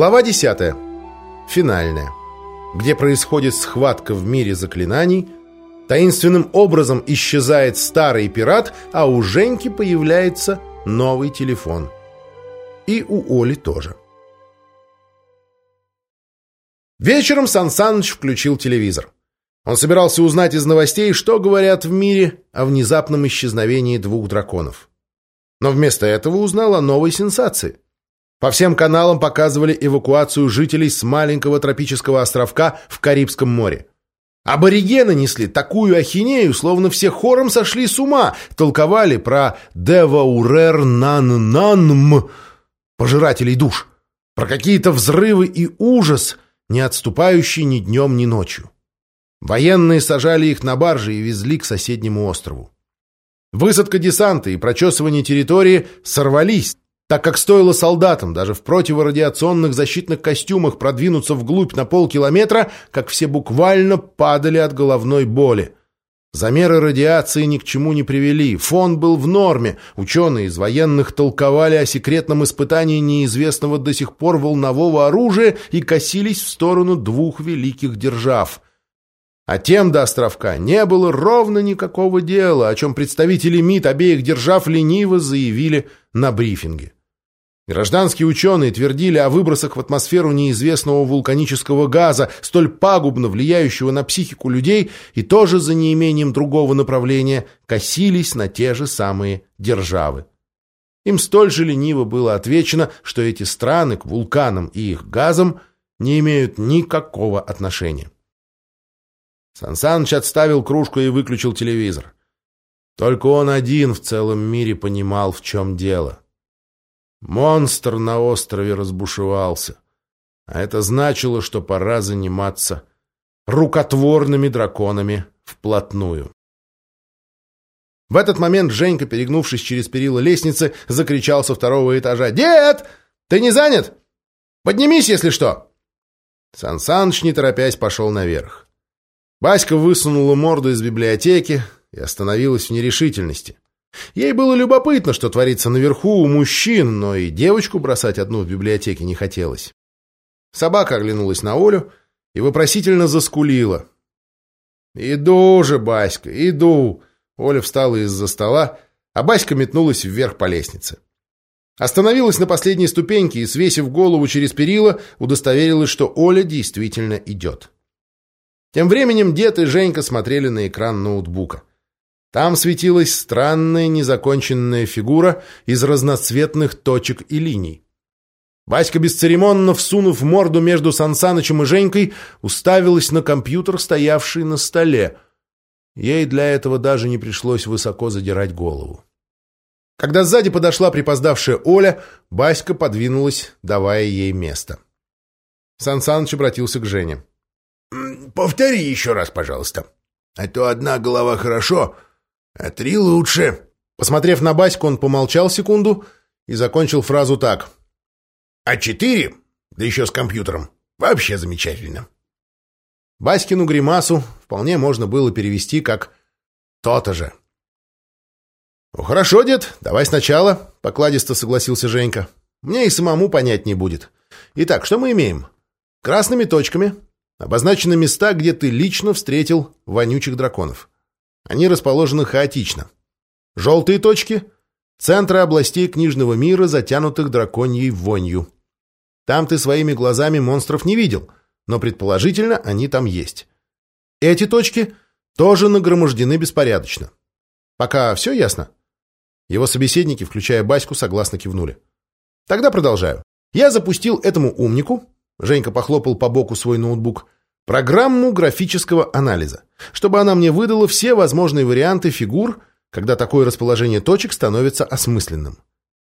Глава 10. Финальная. Где происходит схватка в мире заклинаний, таинственным образом исчезает старый пират, а у Женьки появляется новый телефон. И у Оли тоже. Вечером Сан Саныч включил телевизор. Он собирался узнать из новостей, что говорят в мире о внезапном исчезновении двух драконов. Но вместо этого узнал о новой сенсации – по всем каналам показывали эвакуацию жителей с маленького тропического островка в Карибском море. Аборигены несли такую ахинею, словно все хором сошли с ума, толковали про «деваурер нан нанм» — пожирателей душ, про какие-то взрывы и ужас, не отступающий ни днем, ни ночью. Военные сажали их на баржи и везли к соседнему острову. Высадка десанта и прочесывание территории сорвались, так как стоило солдатам даже в противорадиационных защитных костюмах продвинуться вглубь на полкилометра, как все буквально падали от головной боли. Замеры радиации ни к чему не привели, фон был в норме, ученые из военных толковали о секретном испытании неизвестного до сих пор волнового оружия и косились в сторону двух великих держав — а тем до островка не было ровно никакого дела, о чем представители МИД обеих держав лениво заявили на брифинге. Гражданские ученые твердили о выбросах в атмосферу неизвестного вулканического газа, столь пагубно влияющего на психику людей, и тоже за неимением другого направления косились на те же самые державы. Им столь же лениво было отвечено, что эти страны к вулканам и их газам не имеют никакого отношения. Сансаныч отставил кружку и выключил телевизор. Только он один в целом мире понимал, в чем дело. Монстр на острове разбушевался. А это значило, что пора заниматься рукотворными драконами вплотную. В этот момент Женька, перегнувшись через перила лестницы, закричал со второго этажа. «Дед! Ты не занят? Поднимись, если что!» Сан Саныч, не торопясь, пошел наверх. Баська высунула морду из библиотеки и остановилась в нерешительности. Ей было любопытно, что творится наверху у мужчин, но и девочку бросать одну в библиотеке не хотелось. Собака оглянулась на Олю и вопросительно заскулила. «Иду же, Баська, иду!» Оля встала из-за стола, а Баська метнулась вверх по лестнице. Остановилась на последней ступеньке и, свесив голову через перила, удостоверилась, что Оля действительно идет. Тем временем дед и Женька смотрели на экран ноутбука. Там светилась странная незаконченная фигура из разноцветных точек и линий. Васька, бесцеремонно всунув морду между Сансанычем и Женькой, уставилась на компьютер, стоявший на столе. Ей для этого даже не пришлось высоко задирать голову. Когда сзади подошла припоздавшая Оля, Баська подвинулась, давая ей место. Сан Саныч обратился к Жене. «Повтори еще раз, пожалуйста. А то одна голова хорошо, а три лучше. Посмотрев на Баську, он помолчал секунду и закончил фразу так. А четыре, да еще с компьютером, вообще замечательно. Баськину гримасу вполне можно было перевести как «то-то же». «Ну, хорошо, дед, давай сначала», — покладисто согласился Женька. «Мне и самому понять не будет. Итак, что мы имеем? Красными точками обозначены места, где ты лично встретил вонючих драконов. Они расположены хаотично. Желтые точки — центры областей книжного мира, затянутых драконьей вонью. Там ты своими глазами монстров не видел, но предположительно они там есть. Эти точки тоже нагромождены беспорядочно. Пока все ясно? Его собеседники, включая Баську, согласно кивнули. Тогда продолжаю. Я запустил этому умнику, Женька похлопал по боку свой ноутбук, программу графического анализа, чтобы она мне выдала все возможные варианты фигур, когда такое расположение точек становится осмысленным.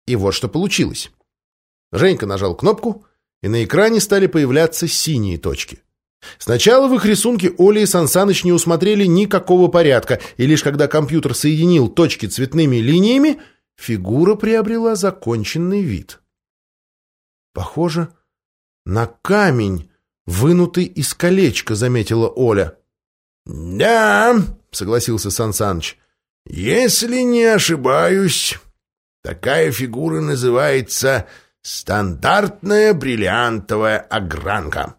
И вот что получилось. Женька нажал кнопку, и на экране стали появляться синие точки. Сначала в их рисунке Оля и Сансаныч не усмотрели никакого порядка, и лишь когда компьютер соединил точки цветными линиями, фигура приобрела законченный вид. Похоже на камень, вынутый из колечка, заметила Оля. «Да», — согласился Сансаныч, — «если не ошибаюсь, такая фигура называется Стандартная бриллиантовая огранка.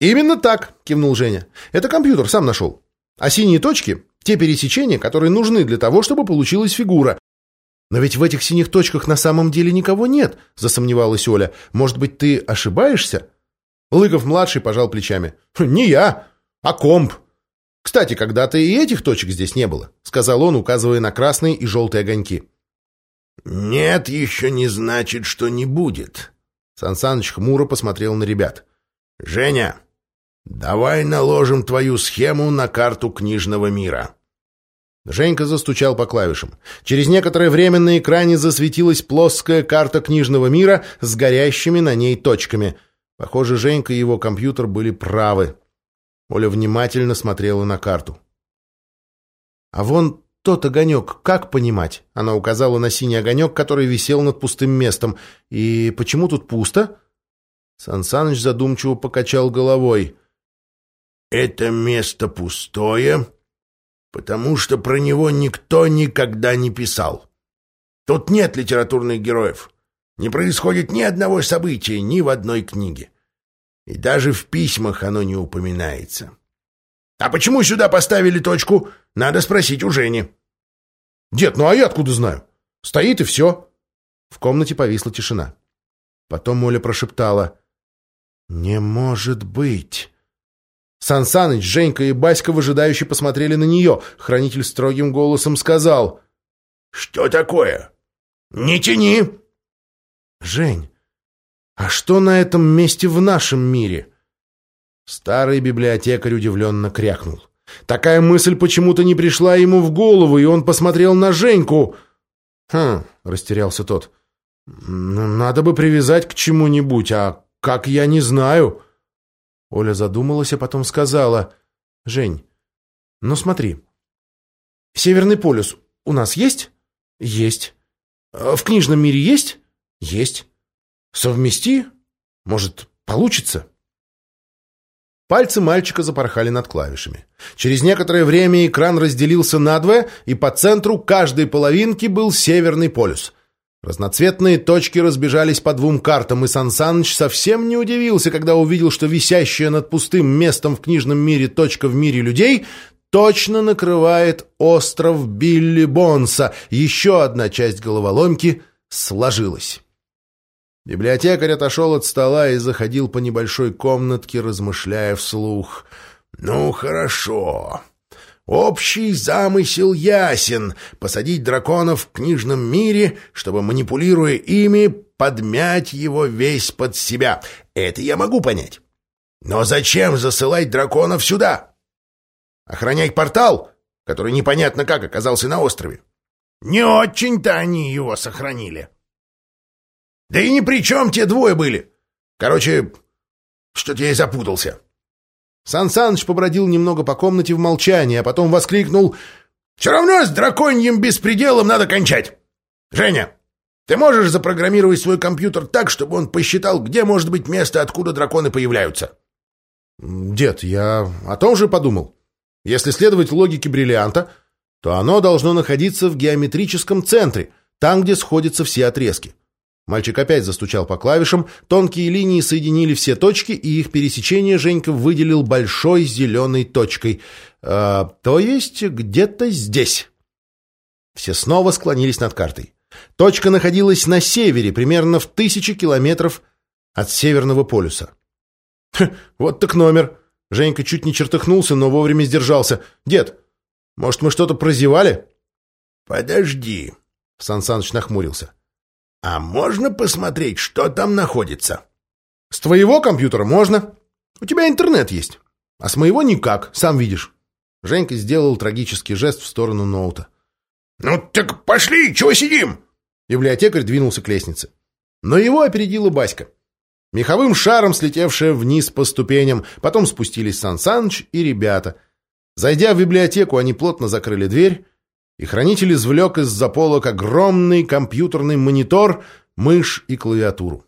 «Именно так», — кивнул Женя. «Это компьютер сам нашел. А синие точки — те пересечения, которые нужны для того, чтобы получилась фигура. Но ведь в этих синих точках на самом деле никого нет», — засомневалась Оля. «Может быть, ты ошибаешься?» Лыков-младший пожал плечами. «Не я, а комп. Кстати, когда-то и этих точек здесь не было», — сказал он, указывая на красные и желтые огоньки. «Нет, еще не значит, что не будет». Сан Саныч хмуро посмотрел на ребят. «Женя, давай наложим твою схему на карту книжного мира». Женька застучал по клавишам. Через некоторое время на экране засветилась плоская карта книжного мира с горящими на ней точками. Похоже, Женька и его компьютер были правы. Оля внимательно смотрела на карту. «А вон тот огонек, как понимать?» Она указала на синий огонек, который висел над пустым местом. «И почему тут пусто?» Сансаныч задумчиво покачал головой. «Это место пустое, потому что про него никто никогда не писал. Тут нет литературных героев. Не происходит ни одного события ни в одной книге. И даже в письмах оно не упоминается. А почему сюда поставили точку? Надо спросить у Жени. Дед, ну а я откуда знаю? Стоит и все. В комнате повисла тишина. Потом Оля прошептала. «Не может быть!» Сан Саныч, Женька и Баська выжидающе посмотрели на нее. Хранитель строгим голосом сказал. «Что такое? Не тяни!» «Жень, а что на этом месте в нашем мире?» Старый библиотекарь удивленно крякнул. Такая мысль почему-то не пришла ему в голову, и он посмотрел на Женьку. «Хм», — растерялся тот, — «надо бы привязать к чему-нибудь, а как я не знаю». Оля задумалась, а потом сказала, «Жень, ну смотри, Северный полюс у нас есть?» «Есть». «В книжном мире есть?» «Есть». «Совмести? Может, получится?» Пальцы мальчика запорхали над клавишами. Через некоторое время экран разделился надвое, и по центру каждой половинки был Северный полюс. Разноцветные точки разбежались по двум картам, и Сан Саныч совсем не удивился, когда увидел, что висящая над пустым местом в книжном мире точка в мире людей точно накрывает остров Билли Бонса. Еще одна часть головоломки сложилась. Библиотекарь отошел от стола и заходил по небольшой комнатке, размышляя вслух. «Ну, хорошо. Общий замысел ясен — посадить драконов в книжном мире, чтобы, манипулируя ими, подмять его весь под себя. Это я могу понять. Но зачем засылать драконов сюда? Охранять портал, который непонятно как оказался на острове? Не очень-то они его сохранили». Да и ни при чем те двое были. Короче, что-то я и запутался. Сан Саныч побродил немного по комнате в молчании, а потом воскликнул «Все равно с драконьим беспределом надо кончать! Женя, ты можешь запрограммировать свой компьютер так, чтобы он посчитал, где может быть место, откуда драконы появляются?» «Дед, я о том же подумал. Если следовать логике бриллианта, то оно должно находиться в геометрическом центре, там, где сходятся все отрезки. Мальчик опять застучал по клавишам, тонкие линии соединили все точки, и их пересечение Женька выделил большой зеленой точкой. Э, то есть где-то здесь. Все снова склонились над картой. Точка находилась на севере, примерно в тысячи километров от Северного полюса. «Вот так номер!» Женька чуть не чертыхнулся, но вовремя сдержался. «Дед, может, мы что-то прозевали?» «Подожди!» Сан Саныч нахмурился. «А можно посмотреть, что там находится?» «С твоего компьютера можно. У тебя интернет есть. А с моего никак, сам видишь». Женька сделал трагический жест в сторону ноута. «Ну так пошли, чего сидим?» Библиотекарь двинулся к лестнице. Но его опередила Баська. Меховым шаром слетевшая вниз по ступеням, потом спустились Сан Саныч и ребята. Зайдя в библиотеку, они плотно закрыли дверь, и хранитель извлек из-за полок огромный компьютерный монитор, мышь и клавиатуру.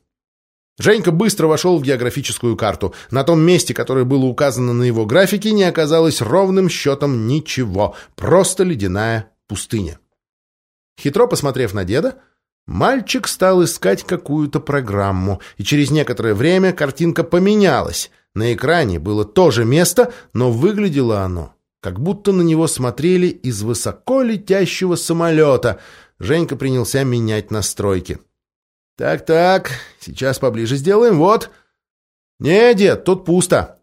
Женька быстро вошел в географическую карту. На том месте, которое было указано на его графике, не оказалось ровным счетом ничего. Просто ледяная пустыня. Хитро посмотрев на деда, Мальчик стал искать какую-то программу, и через некоторое время картинка поменялась. На экране было то же место, но выглядело оно, как будто на него смотрели из высоко летящего самолета. Женька принялся менять настройки. «Так-так, сейчас поближе сделаем, вот». «Не, дед, тут пусто».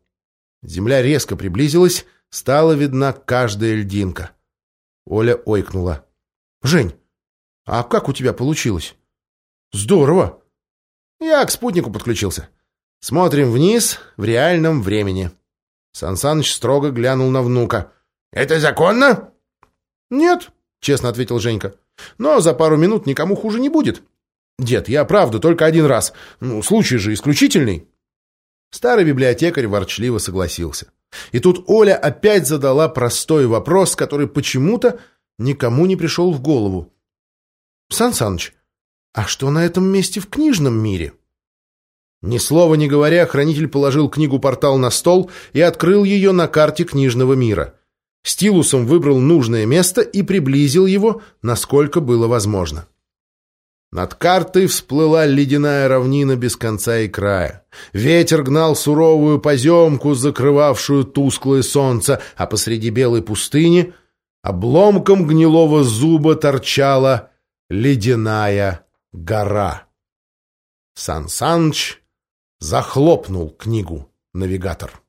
Земля резко приблизилась, стала видна каждая льдинка. Оля ойкнула. «Жень, а как у тебя получилось? Здорово. Я к спутнику подключился. Смотрим вниз в реальном времени. Сан Саныч строго глянул на внука. Это законно? Нет, честно ответил Женька. Но за пару минут никому хуже не будет. Дед, я правда только один раз. Ну, случай же исключительный. Старый библиотекарь ворчливо согласился. И тут Оля опять задала простой вопрос, который почему-то никому не пришел в голову. Сан Саныч, а что на этом месте в книжном мире? Ни слова не говоря, хранитель положил книгу-портал на стол и открыл ее на карте книжного мира. Стилусом выбрал нужное место и приблизил его, насколько было возможно. Над картой всплыла ледяная равнина без конца и края. Ветер гнал суровую поземку, закрывавшую тусклое солнце, а посреди белой пустыни обломком гнилого зуба торчала Ледяная гора. Сан Саныч захлопнул книгу «Навигатор».